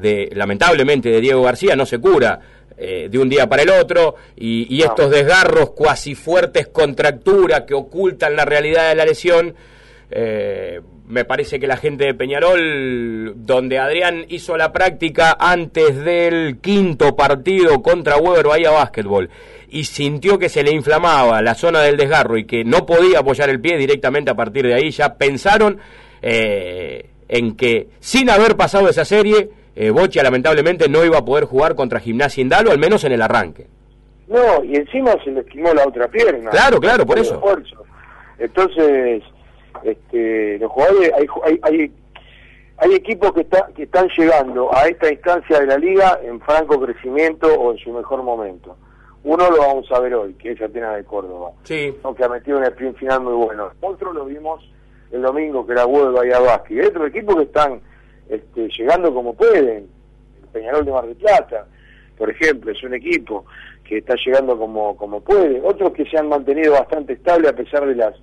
de, lamentablemente, de Diego García no se cura eh, de un día para el otro y, estos desgarros cuasi fuertes, contracturas que ocultan la realidad de la lesión. Eh, me parece que la gente de Peñarol, donde Adrián hizo la práctica antes del quinto partido contra Weber Bahía Básquetbol y sintió que se le inflamaba la zona del desgarro y que no podía apoyar el pie directamente a partir de ahí, ya pensaron eh, en que sin haber pasado esa serie, eh, Bocha lamentablemente no iba a poder jugar contra Gimnasia Indalo, al menos en el arranque. No, y encima se le esquimó la otra pierna. Claro, claro, por eso. Entonces, este, los jugadores, hay, hay, hay, hay equipos que, está, que están llegando a esta instancia de la liga en franco crecimiento o en su mejor momento. Uno lo vamos a ver hoy, que es Atenas de Córdoba, sí. aunque ha metido un sprint final muy bueno. Otro lo vimos el domingo, que era Huelva y Abasque. Y hay otros equipos que están este, llegando como pueden. El Peñarol de Mar del Plata, por ejemplo, es un equipo que está llegando como, como puede. Otros que se han mantenido bastante estable a pesar de las,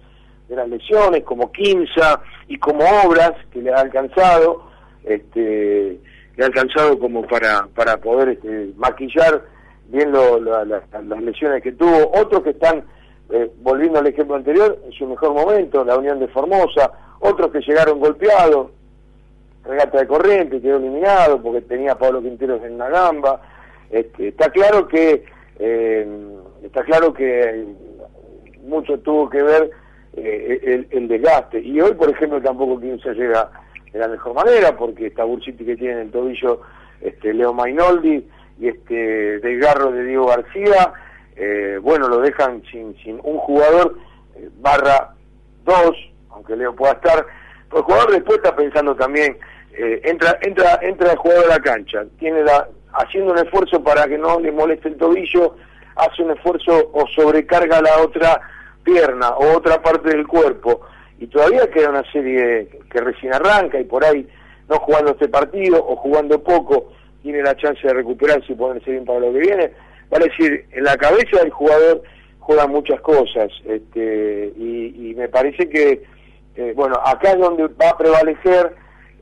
de las lesiones, como Quimsa y como Obras, que le ha alcanzado, este, le ha alcanzado como para, para poder este, maquillar bien las lesiones que tuvo. Otros que están eh, volviendo al ejemplo anterior, en su mejor momento, la Unión de Formosa, otros que llegaron golpeados, Regata de Corriente quedó eliminado porque tenía a Pablo Quinteros en una gamba. Este, está claro que eh, está claro que mucho tuvo que ver eh, el, desgaste. Y hoy, por ejemplo, tampoco se llega de la mejor manera porque esta Bursiti que tiene en el tobillo este, Leo Mainoldi y este desgarro de Diego García eh, bueno, lo dejan sin, sin un jugador eh, barra dos, aunque Leo pueda estar, el jugador después está pensando también, eh, entra, entra, entra el jugador a la cancha, tiene la, haciendo un esfuerzo para que no le moleste el tobillo, hace un esfuerzo o sobrecarga la otra pierna o otra parte del cuerpo, y todavía queda una serie que recién arranca y por ahí no jugando este partido o jugando poco, tiene la chance de recuperarse y ponerse bien para lo que viene. Vale decir, en la cabeza del jugador juegan muchas cosas este, y, me parece que, eh, bueno, acá es donde va a prevalecer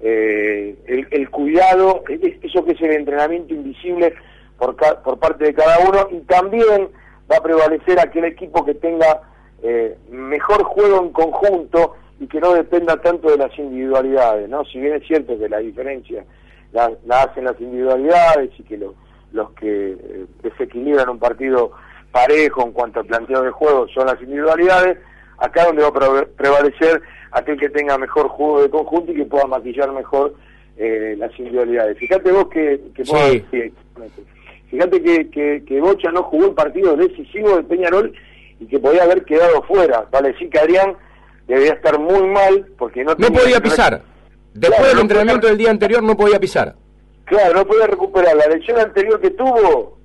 eh, el, cuidado, eso que es el entrenamiento invisible por, por parte de cada uno y también va a prevalecer aquel equipo que tenga eh, mejor juego en conjunto y que no dependa tanto de las individualidades, ¿no? Si bien es cierto que la diferencia la, hacen las individualidades y que lo, los que eh, desequilibran un partido parejo en cuanto al planteo de juego son las individualidades, acá donde va a prevalecer aquel que tenga mejor juego de conjunto y que pueda maquillar mejor eh, las individualidades. Fíjate vos que, fíjate que, que, Bocha no jugó el partido decisivo de Peñarol y que podía haber quedado fuera. Vale decir que Adrián debía estar muy mal porque no, no podía pisar. Después del entrenamiento del día anterior no podía pisar. Claro, no puede recuperar la lesión anterior que tuvo,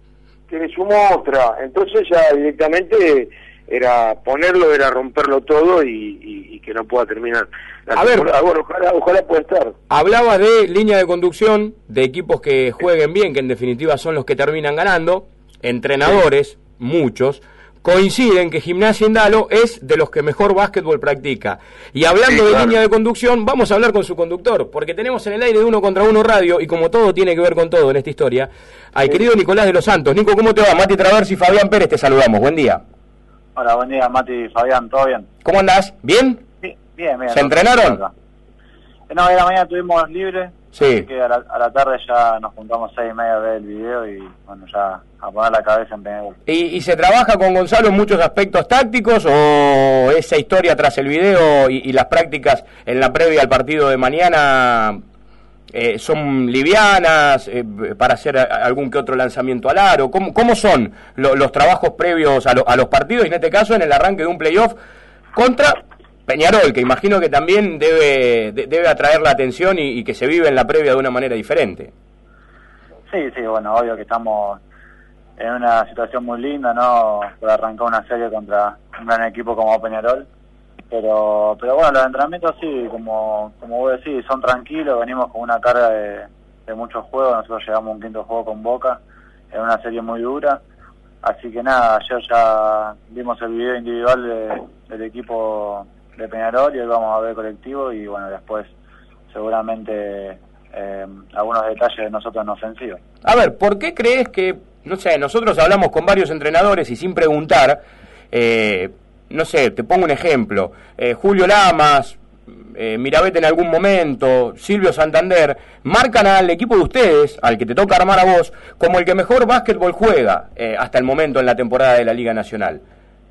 que le sumó otra. Entonces ya directamente era ponerlo, era romperlo todo y, que no pueda terminar. a ver, ojalá, ojalá pueda estar. Hablaba de línea de conducción, de equipos que jueguen bien, que en definitiva son los que terminan ganando, entrenadores, muchos coinciden que Gimnasia Indalo es de los que mejor básquetbol practica. Y hablando de línea de conducción, vamos a hablar con su conductor, porque tenemos en el aire de uno contra uno radio, y como todo tiene que ver con todo en esta historia, al querido Nicolás de los Santos. Nico, ¿cómo te va? Mati Traversi y Fabián Pérez te saludamos. Buen día. Hola, buen día, Mati y Fabián. ¿Todo bien? ¿Cómo andás? ¿Bien? Bien, bien. ¿Se entrenaron? No, de la mañana tuvimos libre, sí. que a la, tarde ya nos juntamos seis y media a ver el video y bueno, ya a poner la cabeza en primer ¿Y, ¿Y se trabaja con Gonzalo en muchos aspectos tácticos o esa historia tras el video y, las prácticas en la previa al partido de mañana eh, son livianas eh, para hacer algún que otro lanzamiento al aro? ¿Cómo, cómo son los trabajos previos a, a los partidos y en este caso en el arranque de un playoff contra Peñarol, que imagino que también debe, debe atraer la atención y, que se vive en la previa de una manera diferente. Sí, sí, bueno, obvio que estamos en una situación muy linda, ¿no? Por arrancar una serie contra un gran equipo como Peñarol. Pero, pero bueno, los entrenamientos sí, como, como vos decís, son tranquilos, venimos con una carga de, de muchos juegos, nosotros llegamos a un quinto juego con Boca, en una serie muy dura. Así que nada, ayer ya vimos el video individual del equipo de Peñarol y hoy vamos a ver colectivo y bueno, después seguramente eh, algunos detalles de nosotros en ofensiva. A ver, ¿por qué crees que, no sé, nosotros hablamos con varios entrenadores y sin preguntar, eh, no sé, te pongo un ejemplo, eh, Julio Lamas, eh, Mirabete en algún momento, Silvio Santander, marcan al equipo de ustedes, al que te toca armar a vos, como el que mejor básquetbol juega eh, hasta el momento en la temporada de la Liga Nacional.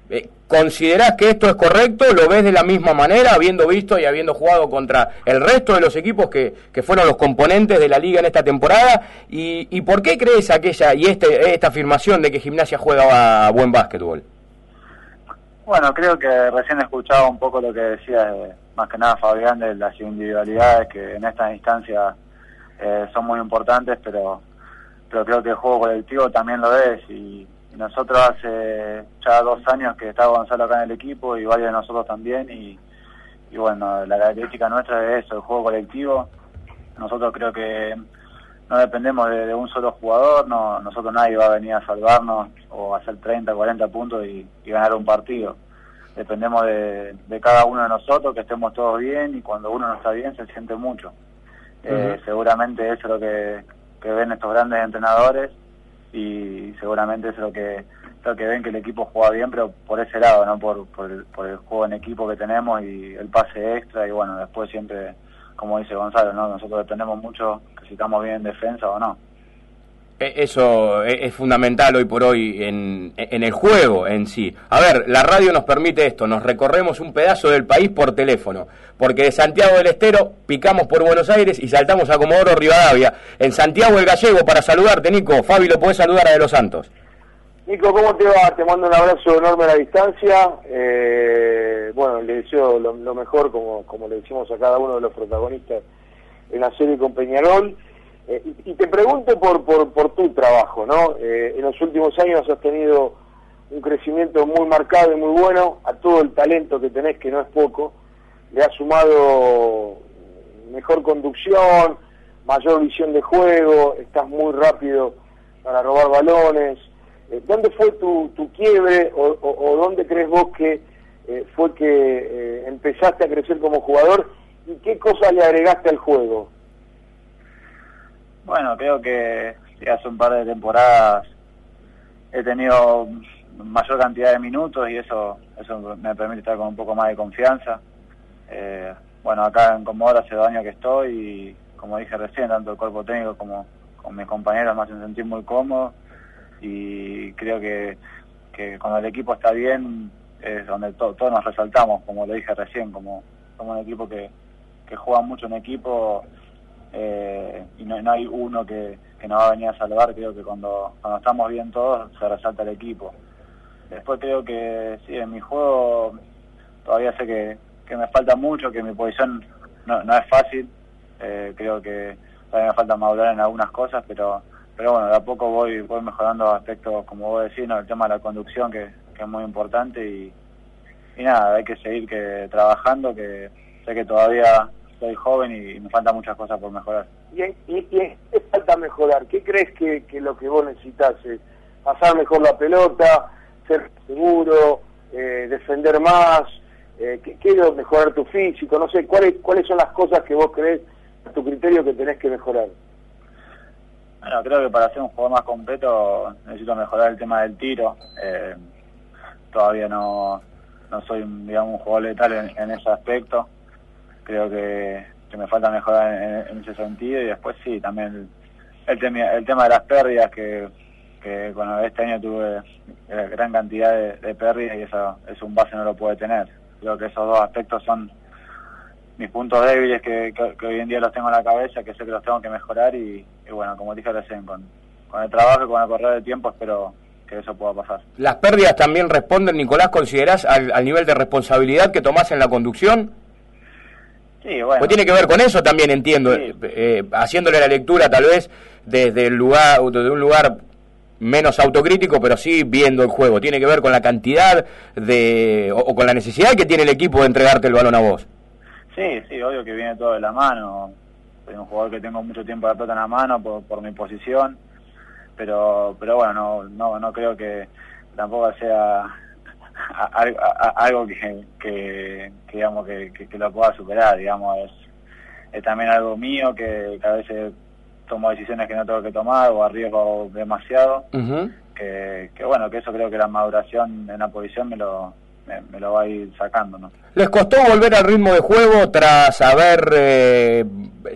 Eh, ¿Considerás que esto es correcto? ¿Lo ves de la misma manera, habiendo visto y habiendo jugado contra el resto de los equipos que, que fueron los componentes de la liga en esta temporada? ¿Y, y por qué crees aquella y este, esta afirmación de que Gimnasia juega a buen básquetbol? Bueno, creo que recién escuchaba un poco lo que decía, eh, más que nada Fabián, de las individualidades que en estas instancias eh, son muy importantes, pero, pero creo que el juego colectivo también lo es. Y, y nosotros hace ya dos años que está Gonzalo acá en el equipo y varios de nosotros también. Y, y bueno, la característica nuestra es eso, el juego colectivo. Nosotros creo que no dependemos de, de, un solo jugador, no nosotros nadie va a venir a salvarnos o a hacer 30, 40 puntos y, y ganar un partido. Dependemos de, de, cada uno de nosotros, que estemos todos bien y cuando uno no está bien se siente mucho. Uh -huh. eh, seguramente eso es lo que, que, ven estos grandes entrenadores y seguramente eso es lo que, lo que ven que el equipo juega bien, pero por ese lado, no por, por el, por, el, juego en equipo que tenemos y el pase extra y bueno, después siempre, como dice Gonzalo, ¿no? nosotros dependemos mucho si estamos bien en defensa o no. Eso es fundamental hoy por hoy en, en, el juego en sí. A ver, la radio nos permite esto, nos recorremos un pedazo del país por teléfono, porque de Santiago del Estero picamos por Buenos Aires y saltamos a Comodoro Rivadavia. En Santiago el Gallego, para saludarte, Nico. Fabi, lo podés saludar a De Los Santos. Nico, ¿cómo te va? Te mando un abrazo enorme a la distancia. Eh, bueno, le deseo lo, lo mejor, como, como le decimos a cada uno de los protagonistas en la serie con Peñarol. Eh, y, y, te pregunto por, por, por tu trabajo, ¿no? Eh, en los últimos años has tenido un crecimiento muy marcado y muy bueno a todo el talento que tenés, que no es poco. Le has sumado mejor conducción, mayor visión de juego, estás muy rápido para robar balones. Eh, ¿Dónde fue tu, tu quiebre o, dónde crees vos que eh, fue que empezaste a crecer como jugador y qué cosas le agregaste al juego? Bueno, creo que hace un par de temporadas he tenido mayor cantidad de minutos y eso eso me permite estar con un poco más de confianza. Eh, bueno, acá en Comodoro hace dos años que estoy y como dije recién, tanto el cuerpo técnico como con mis compañeros me hacen sentir muy cómodo y creo que, que cuando el equipo está bien es donde to, todos nos resaltamos, como lo dije recién, como, como un equipo que, que juega mucho en equipo eh, y no, no, hay uno que, que nos va a venir a salvar, creo que cuando, cuando estamos bien todos se resalta el equipo. Después creo que sí, en mi juego todavía sé que, que me falta mucho, que mi posición no, no es fácil, eh, creo que todavía me falta madurar en algunas cosas, pero pero bueno, de a poco voy voy mejorando aspectos, como vos decís, ¿no? el tema de la conducción, que, que es muy importante, y, y nada, hay que seguir que trabajando, que sé que todavía soy joven y me faltan muchas cosas por mejorar. ¿Y, y, y qué falta mejorar? ¿Qué crees que, que lo que vos necesitas es pasar mejor la pelota, ser seguro, eh, defender más? Eh, ¿qué, ¿Qué mejorar tu físico? No sé, ¿cuáles, ¿cuáles son las cosas que vos crees, a tu criterio, que tenés que mejorar? Bueno, creo que para ser un jugador más completo necesito mejorar el tema del tiro. Eh, todavía no, no soy digamos, un jugador letal en, en ese aspecto. Creo que, me falta mejorar en, ese sentido. Y después sí, también el, tema, el tema de las pérdidas, que, que bueno, este año tuve gran cantidad de, de pérdidas y eso, eso un base no lo puede tener. Creo que esos dos aspectos son mis puntos débiles que, hoy en día los tengo en la cabeza, que sé que los tengo que mejorar y, bueno, como dije recién, con, con el trabajo y con el correr del tiempo espero que eso pueda pasar. ¿Las pérdidas también responden, Nicolás, considerás al, al nivel de responsabilidad que tomás en la conducción? Sí, bueno. Pues tiene que ver con eso también, entiendo, sí. eh, haciéndole la lectura tal vez desde el lugar, desde un lugar menos autocrítico, pero sí viendo el juego. Tiene que ver con la cantidad de, o, o con la necesidad que tiene el equipo de entregarte el balón a vos. Sí, sí, obvio que viene todo de la mano. Soy un jugador que tengo mucho tiempo de pelota en la mano por, por mi posición, pero pero bueno, no no, no creo que tampoco sea algo que, que, que digamos que, que, lo pueda superar, digamos, es, es también algo mío que, a veces tomo decisiones que no tengo que tomar o arriesgo demasiado. que, que, bueno, que eso creo que la maduración en la posición me lo, me, lo va a ir sacando. ¿no? ¿Les costó volver al ritmo de juego tras haber eh,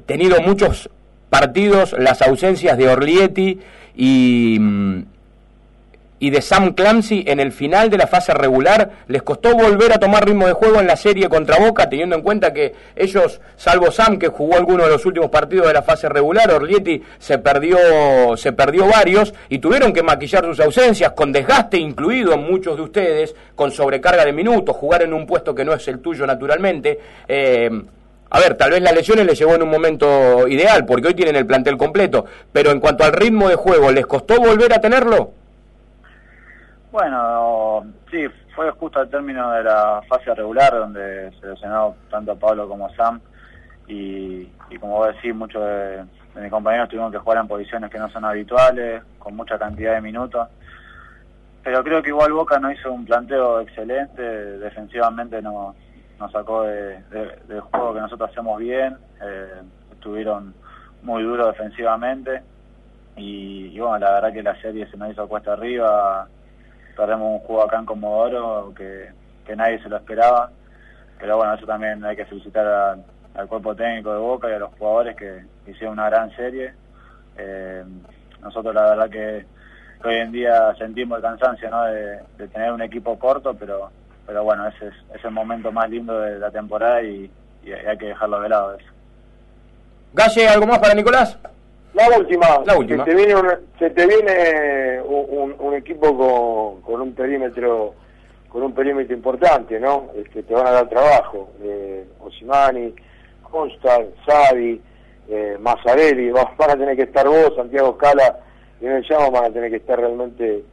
tenido muchos partidos, las ausencias de Orlietti y, mm, y de Sam Clancy en el final de la fase regular. Les costó volver a tomar ritmo de juego en la serie contra Boca, teniendo en cuenta que ellos, salvo Sam, que jugó algunos de los últimos partidos de la fase regular, Orlietti se perdió, se perdió varios y tuvieron que maquillar sus ausencias, con desgaste incluido en muchos de ustedes, con sobrecarga de minutos, jugar en un puesto que no es el tuyo naturalmente. Eh, a ver, tal vez las lesiones les llegó en un momento ideal, porque hoy tienen el plantel completo, pero en cuanto al ritmo de juego, ¿les costó volver a tenerlo? Bueno, sí, fue justo al término de la fase regular donde se lesionó tanto Pablo como Sam y, como vos decís, muchos de, mis compañeros tuvieron que jugar en posiciones que no son habituales, con mucha cantidad de minutos. Pero creo que igual Boca no hizo un planteo excelente, defensivamente no, nos sacó de, del juego que nosotros hacemos bien, eh, estuvieron muy duros defensivamente y, y, bueno, la verdad que la serie se nos hizo cuesta arriba, perdemos un juego acá en Comodoro que, que nadie se lo esperaba. Pero bueno, eso también hay que felicitar al cuerpo técnico de Boca y a los jugadores que, hicieron una gran serie. Eh, nosotros la verdad que, hoy en día sentimos el cansancio ¿no? de, tener un equipo corto, pero pero bueno, ese es, el momento más lindo de la temporada y, hay que dejarlo de lado eso. Galle, ¿algo más para Nicolás? La última. La última. Se te viene, un, se te viene un, equipo con, un perímetro con un perímetro importante, ¿no? Este, te van a dar trabajo. Eh, Osimani, Constar, Savi, eh, Mazzarelli, van a tener que estar vos, Santiago Scala y el llamo van a tener que estar realmente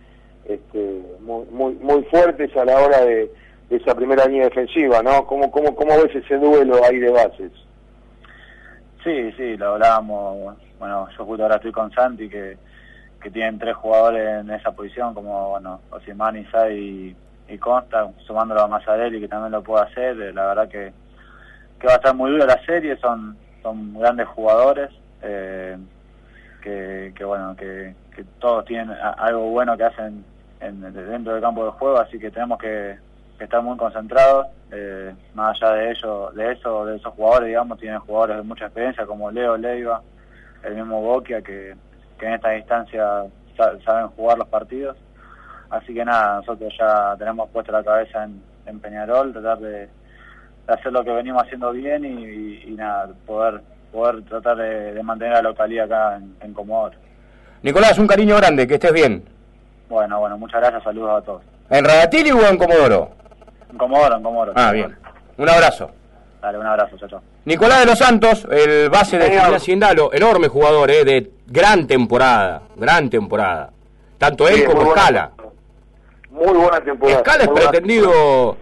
este, muy, muy, muy fuertes a la hora de, esa primera línea defensiva, ¿no? ¿Cómo, cómo, ¿Cómo ves ese duelo ahí de bases? Sí, sí, lo hablábamos. Bueno, yo justo ahora estoy con Santi, que, que tienen tres jugadores en esa posición, como, bueno, Osimani, Sai y, Consta, sumándolo a Mazzarelli, que también lo puede hacer, eh, la verdad que, que va a estar muy dura la serie, son, son grandes jugadores, eh, que, que, bueno, que, que todos tienen algo bueno que hacen en, dentro del campo de juego, así que tenemos que, estar muy concentrados, eh, más allá de ello, de eso, de esos jugadores, digamos, tienen jugadores de mucha experiencia como Leo Leiva, el mismo Boquia que, en esta distancia saben jugar los partidos. Así que nada, nosotros ya tenemos puesta la cabeza en, Peñarol, tratar de, hacer lo que venimos haciendo bien y, nada, poder poder tratar de, mantener la localidad acá en, en, Comodoro. Nicolás, un cariño grande, que estés bien. Bueno, bueno, muchas gracias, saludos a todos. ¿En Radatili o en Comodoro? En Comodoro, en Comodoro. Ah, bien. Un abrazo. Dale, un abrazo, chao, Nicolás de los Santos, el base de Gimnasia Cindalo, enorme jugador, eh, de gran temporada, gran temporada. Tanto él como Escala. Muy buena temporada. Escala es pretendido